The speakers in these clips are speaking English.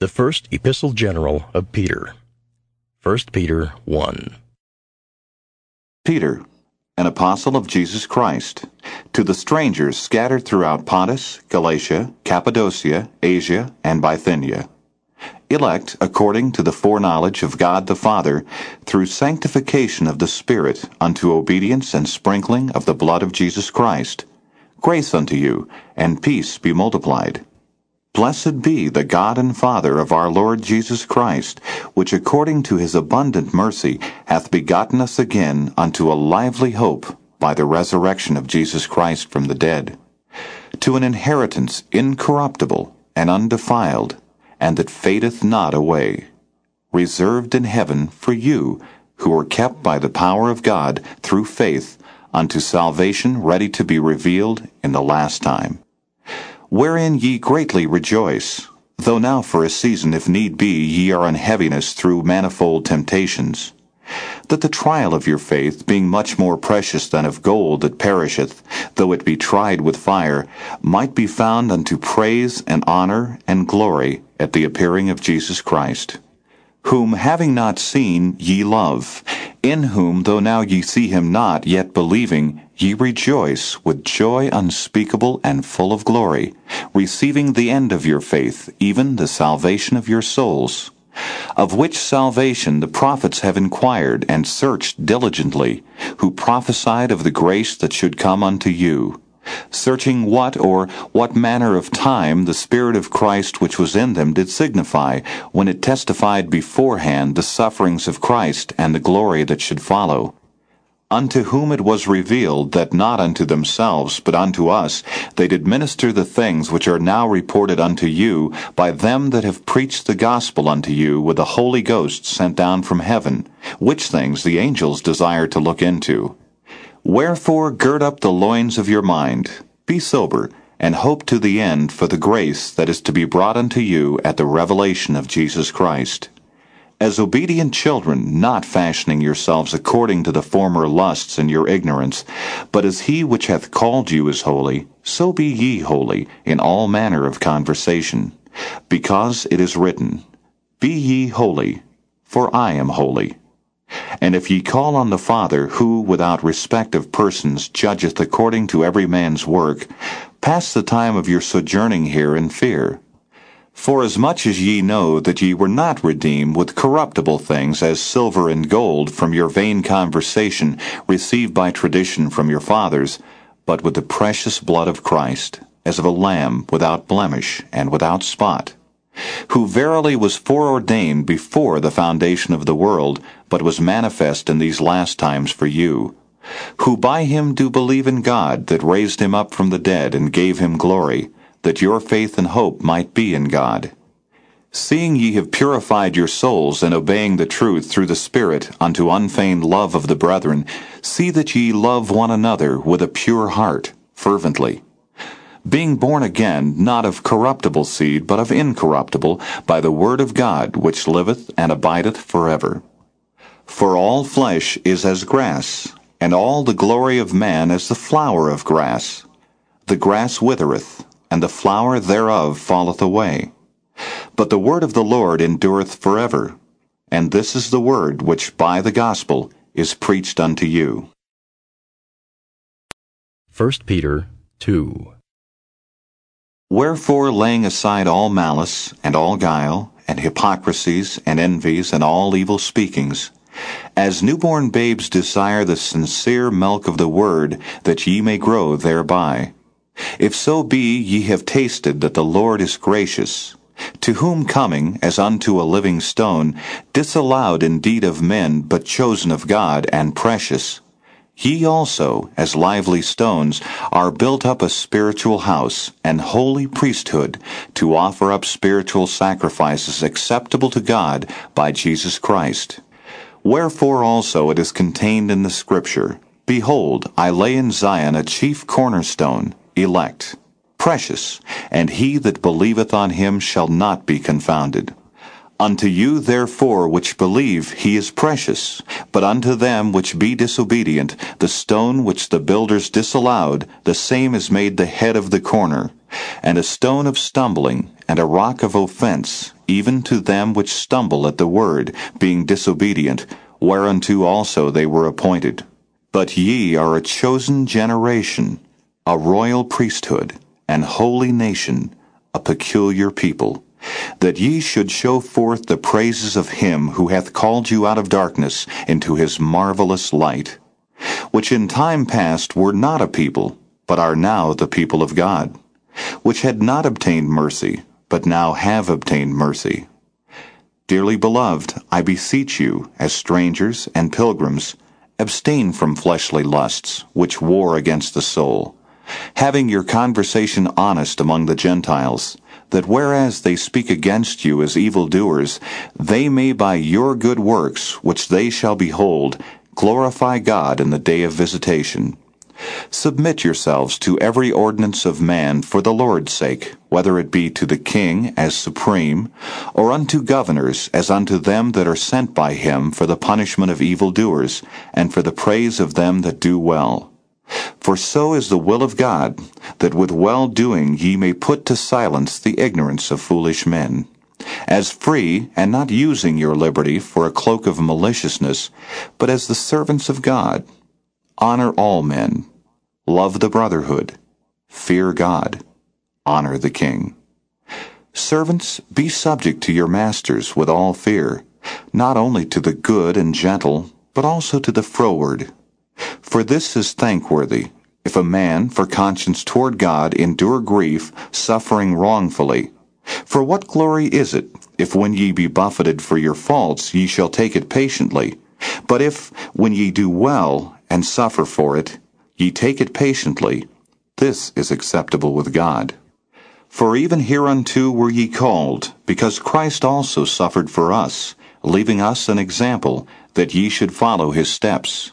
The First Epistle General of Peter. 1 Peter 1. Peter, an apostle of Jesus Christ, to the strangers scattered throughout Pontus, Galatia, Cappadocia, Asia, and Bithynia, elect according to the foreknowledge of God the Father, through sanctification of the Spirit, unto obedience and sprinkling of the blood of Jesus Christ, grace unto you, and peace be multiplied. Blessed be the God and Father of our Lord Jesus Christ, which according to his abundant mercy hath begotten us again unto a lively hope by the resurrection of Jesus Christ from the dead, to an inheritance incorruptible and undefiled, and that fadeth not away, reserved in heaven for you, who are kept by the power of God through faith unto salvation ready to be revealed in the last time wherein ye greatly rejoice, though now for a season, if need be, ye are in heaviness through manifold temptations, that the trial of your faith, being much more precious than of gold that perisheth, though it be tried with fire, might be found unto praise and honor and glory at the appearing of Jesus Christ, whom having not seen ye love, in whom, though now ye see him not, yet believing, ye rejoice with joy unspeakable and full of glory, receiving the end of your faith, even the salvation of your souls. Of which salvation the prophets have inquired and searched diligently, who prophesied of the grace that should come unto you searching what or what manner of time the Spirit of Christ which was in them did signify, when it testified beforehand the sufferings of Christ and the glory that should follow. Unto whom it was revealed that not unto themselves, but unto us, they did minister the things which are now reported unto you by them that have preached the gospel unto you with the Holy Ghost sent down from heaven, which things the angels desire to look into. Wherefore gird up the loins of your mind, be sober, and hope to the end for the grace that is to be brought unto you at the revelation of Jesus Christ. As obedient children, not fashioning yourselves according to the former lusts in your ignorance, but as he which hath called you is holy, so be ye holy in all manner of conversation. Because it is written, Be ye holy, for I am holy. And if ye call on the Father, who without respect of persons judgeth according to every man's work, pass the time of your sojourning here in fear. Forasmuch as ye know that ye were not redeemed with corruptible things as silver and gold from your vain conversation received by tradition from your fathers, but with the precious blood of Christ, as of a lamb without blemish and without spot who verily was foreordained before the foundation of the world, but was manifest in these last times for you, who by him do believe in God, that raised him up from the dead and gave him glory, that your faith and hope might be in God. Seeing ye have purified your souls in obeying the truth through the Spirit unto unfeigned love of the brethren, see that ye love one another with a pure heart, fervently being born again, not of corruptible seed, but of incorruptible, by the word of God, which liveth and abideth forever. For all flesh is as grass, and all the glory of man as the flower of grass. The grass withereth, and the flower thereof falleth away. But the word of the Lord endureth forever. And this is the word which by the gospel is preached unto you. 1 Peter 2. Wherefore, laying aside all malice, and all guile, and hypocrisies, and envies, and all evil speakings, as newborn babes desire the sincere milk of the word, that ye may grow thereby. If so be ye have tasted that the Lord is gracious, to whom coming, as unto a living stone, disallowed indeed of men, but chosen of God, and precious, Ye also, as lively stones, are built up a spiritual house, and holy priesthood, to offer up spiritual sacrifices acceptable to God by Jesus Christ. Wherefore also it is contained in the Scripture, Behold, I lay in Zion a chief cornerstone, elect, precious, and he that believeth on him shall not be confounded. Unto you therefore which believe he is precious, but unto them which be disobedient, the stone which the builders disallowed, the same is made the head of the corner, and a stone of stumbling, and a rock of offense, even to them which stumble at the word, being disobedient, whereunto also they were appointed. But ye are a chosen generation, a royal priesthood, an holy nation, a peculiar people, that ye should show forth the praises of him who hath called you out of darkness into his marvelous light, which in time past were not a people, but are now the people of God, which had not obtained mercy, but now have obtained mercy. Dearly beloved, I beseech you, as strangers and pilgrims, abstain from fleshly lusts, which war against the soul, having your conversation honest among the Gentiles, that whereas they speak against you as evildoers, they may by your good works, which they shall behold, glorify God in the day of visitation. Submit yourselves to every ordinance of man for the Lord's sake, whether it be to the king as supreme, or unto governors as unto them that are sent by him for the punishment of evildoers, and for the praise of them that do well. For so is the will of God, that with well doing ye may put to silence the ignorance of foolish men. As free, and not using your liberty for a cloak of maliciousness, but as the servants of God. Honor all men. Love the brotherhood. Fear God. Honor the king. Servants, be subject to your masters with all fear, not only to the good and gentle, but also to the froward. For this is thankworthy, if a man for conscience toward God endure grief, suffering wrongfully. For what glory is it, if when ye be buffeted for your faults ye shall take it patiently? But if, when ye do well, and suffer for it, ye take it patiently, this is acceptable with God. For even hereunto were ye called, because Christ also suffered for us, leaving us an example, that ye should follow his steps.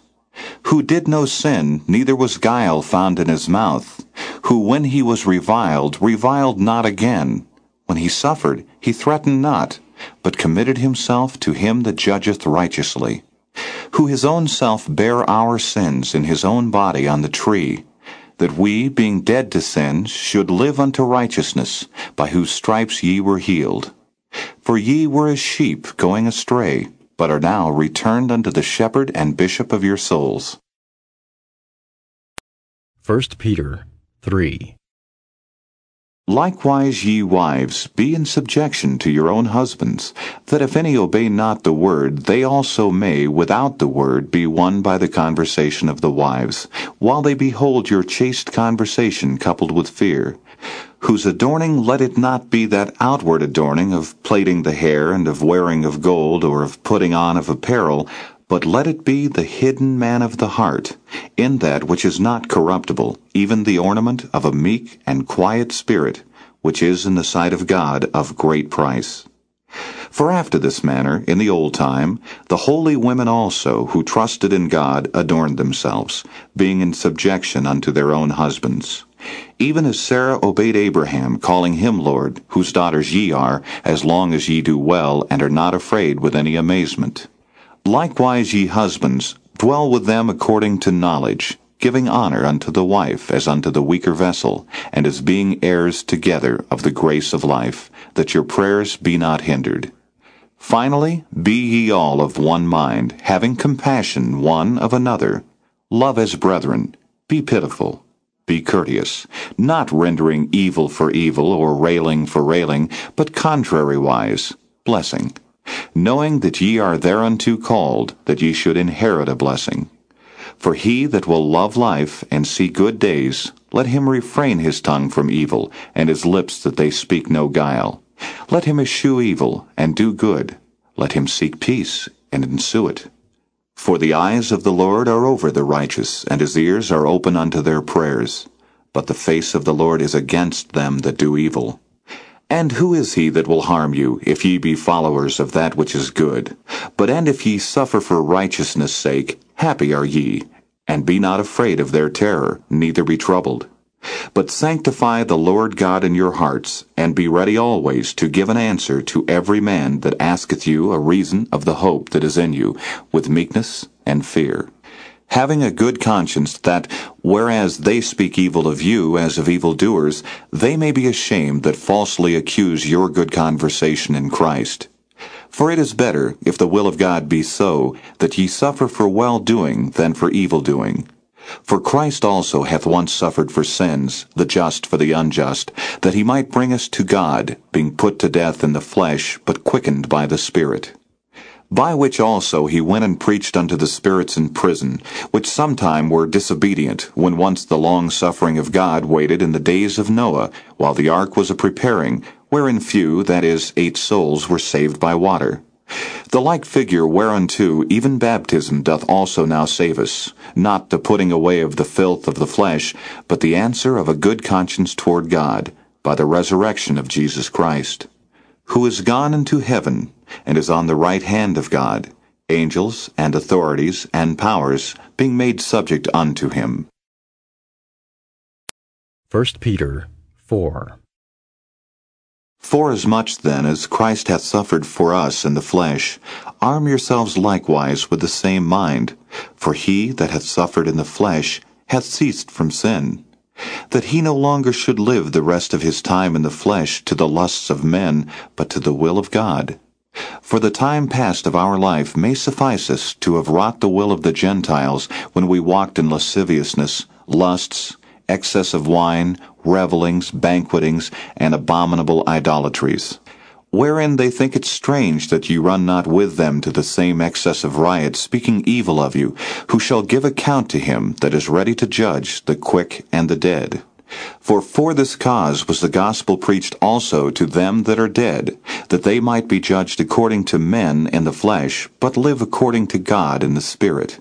Who did no sin, neither was guile found in his mouth, who when he was reviled, reviled not again. When he suffered, he threatened not, but committed himself to him that judgeth righteously who his own self bare our sins in his own body on the tree, that we, being dead to sins, should live unto righteousness, by whose stripes ye were healed. For ye were as sheep going astray, but are now returned unto the shepherd and bishop of your souls. 1 Peter 3. Likewise, ye wives, be in subjection to your own husbands, that if any obey not the word, they also may, without the word, be won by the conversation of the wives, while they behold your chaste conversation coupled with fear, whose adorning let it not be that outward adorning of plaiting the hair and of wearing of gold or of putting on of apparel, but let it be the hidden man of the heart, in that which is not corruptible, even the ornament of a meek and quiet spirit, which is in the sight of God of great price. For after this manner, in the old time, the holy women also, who trusted in God, adorned themselves, being in subjection unto their own husbands. Even as Sarah obeyed Abraham, calling him Lord, whose daughters ye are, as long as ye do well, and are not afraid with any amazement. Likewise, ye husbands, dwell with them according to knowledge, giving honor unto the wife as unto the weaker vessel, and as being heirs together of the grace of life, that your prayers be not hindered. Finally, be ye all of one mind, having compassion one of another. Love as brethren. Be pitiful. Be courteous, not rendering evil for evil or railing for railing, but contrariwise, blessing knowing that ye are thereunto called, that ye should inherit a blessing. For he that will love life and see good days, let him refrain his tongue from evil, and his lips that they speak no guile. Let him eschew evil, and do good. Let him seek peace, and ensue it. For the eyes of the Lord are over the righteous, and his ears are open unto their prayers. But the face of the Lord is against them that do evil. And who is he that will harm you, if ye be followers of that which is good? But and if ye suffer for righteousness' sake, happy are ye. And be not afraid of their terror, neither be troubled. But sanctify the Lord God in your hearts, and be ready always to give an answer to every man that asketh you a reason of the hope that is in you, with meekness and fear having a good conscience that, whereas they speak evil of you as of evildoers, they may be ashamed that falsely accuse your good conversation in Christ. For it is better, if the will of God be so, that ye suffer for well doing than for evil doing. For Christ also hath once suffered for sins, the just for the unjust, that he might bring us to God, being put to death in the flesh, but quickened by the Spirit. By which also he went and preached unto the spirits in prison, which sometime were disobedient, when once the long suffering of God waited in the days of Noah, while the ark was a preparing, wherein few, that is, eight souls, were saved by water. The like figure whereunto even baptism doth also now save us, not the putting away of the filth of the flesh, but the answer of a good conscience toward God, by the resurrection of Jesus Christ, who is gone into heaven, and is on the right hand of God, angels and authorities and powers being made subject unto him. 1 Peter 4. Forasmuch then as Christ hath suffered for us in the flesh, arm yourselves likewise with the same mind. For he that hath suffered in the flesh hath ceased from sin, that he no longer should live the rest of his time in the flesh to the lusts of men, but to the will of God. For the time past of our life may suffice us to have wrought the will of the Gentiles when we walked in lasciviousness, lusts, excess of wine, revellings, banquetings, and abominable idolatries. Wherein they think it strange that ye run not with them to the same excess of riot, speaking evil of you, who shall give account to him that is ready to judge the quick and the dead. For for this cause was the gospel preached also to them that are dead, that they might be judged according to men in the flesh, but live according to God in the Spirit.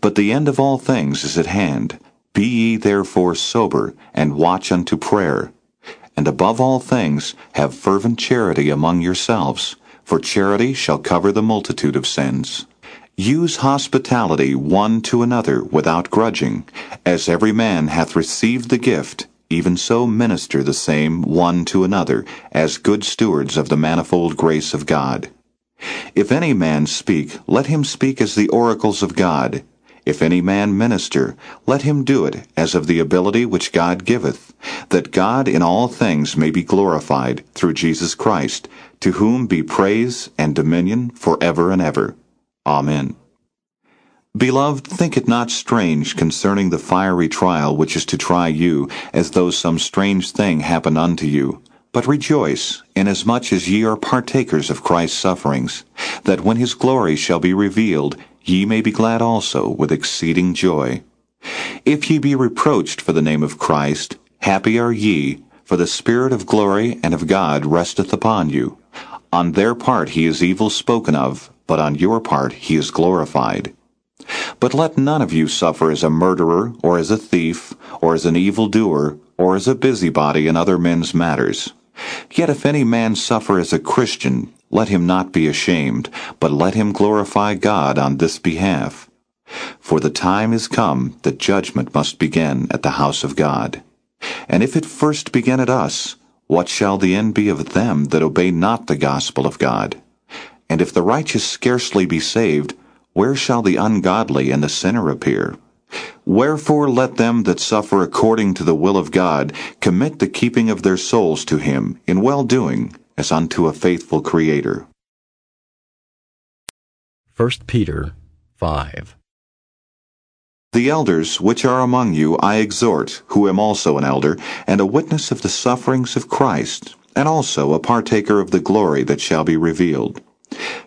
But the end of all things is at hand. Be ye therefore sober, and watch unto prayer. And above all things, have fervent charity among yourselves, for charity shall cover the multitude of sins. Use hospitality one to another without grudging. As every man hath received the gift, even so minister the same one to another, as good stewards of the manifold grace of God. If any man speak, let him speak as the oracles of God. If any man minister, let him do it as of the ability which God giveth, that God in all things may be glorified through Jesus Christ, to whom be praise and dominion for ever and ever. Amen. Beloved, think it not strange concerning the fiery trial which is to try you, as though some strange thing happened unto you. But rejoice, inasmuch as ye are partakers of Christ's sufferings, that when his glory shall be revealed, ye may be glad also with exceeding joy. If ye be reproached for the name of Christ, happy are ye, for the Spirit of glory and of God resteth upon you. On their part he is evil spoken of, but on your part he is glorified. But let none of you suffer as a murderer, or as a thief, or as an evildoer, or as a busybody in other men's matters. Yet if any man suffer as a Christian, let him not be ashamed, but let him glorify God on this behalf. For the time is come that judgment must begin at the house of God. And if it first begin at us, what shall the end be of them that obey not the gospel of God? And if the righteous scarcely be saved, where shall the ungodly and the sinner appear? Wherefore let them that suffer according to the will of God commit the keeping of their souls to him in well doing, as unto a faithful Creator. 1 Peter 5. The elders which are among you I exhort, who am also an elder, and a witness of the sufferings of Christ, and also a partaker of the glory that shall be revealed.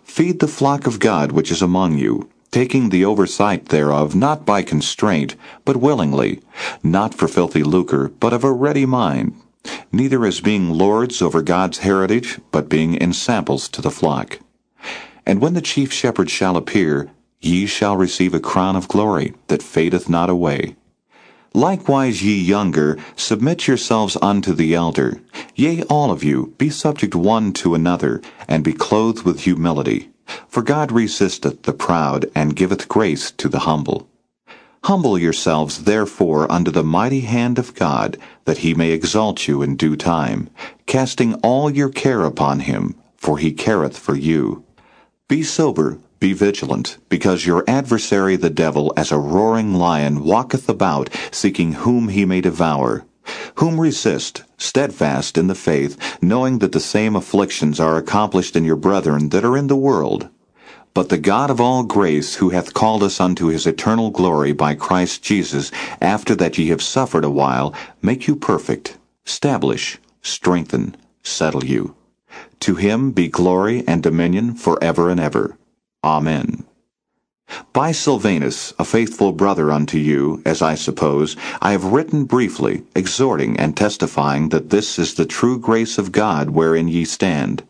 Feed the flock of God which is among you, taking the oversight thereof not by constraint, but willingly, not for filthy lucre, but of a ready mind, neither as being lords over God's heritage, but being ensamples to the flock. And when the chief shepherd shall appear, ye shall receive a crown of glory that fadeth not away. Likewise ye younger, submit yourselves unto the elder. Yea, all of you, be subject one to another, and be clothed with humility. For God resisteth the proud, and giveth grace to the humble. Humble yourselves therefore under the mighty hand of God, that he may exalt you in due time, casting all your care upon him, for he careth for you. Be sober, Be vigilant, because your adversary the devil, as a roaring lion, walketh about, seeking whom he may devour. Whom resist, steadfast in the faith, knowing that the same afflictions are accomplished in your brethren that are in the world. But the God of all grace, who hath called us unto his eternal glory by Christ Jesus, after that ye have suffered a while, make you perfect, establish, strengthen, settle you. To him be glory and dominion for ever and ever. Amen. By Silvanus, a faithful brother unto you, as I suppose, I have written briefly, exhorting and testifying that this is the true grace of God wherein ye stand.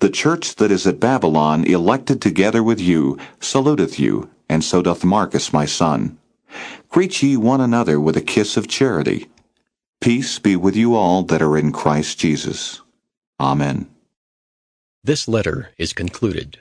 The church that is at Babylon, elected together with you, saluteth you, and so doth Marcus my son. Greet ye one another with a kiss of charity. Peace be with you all that are in Christ Jesus. Amen. This letter is concluded.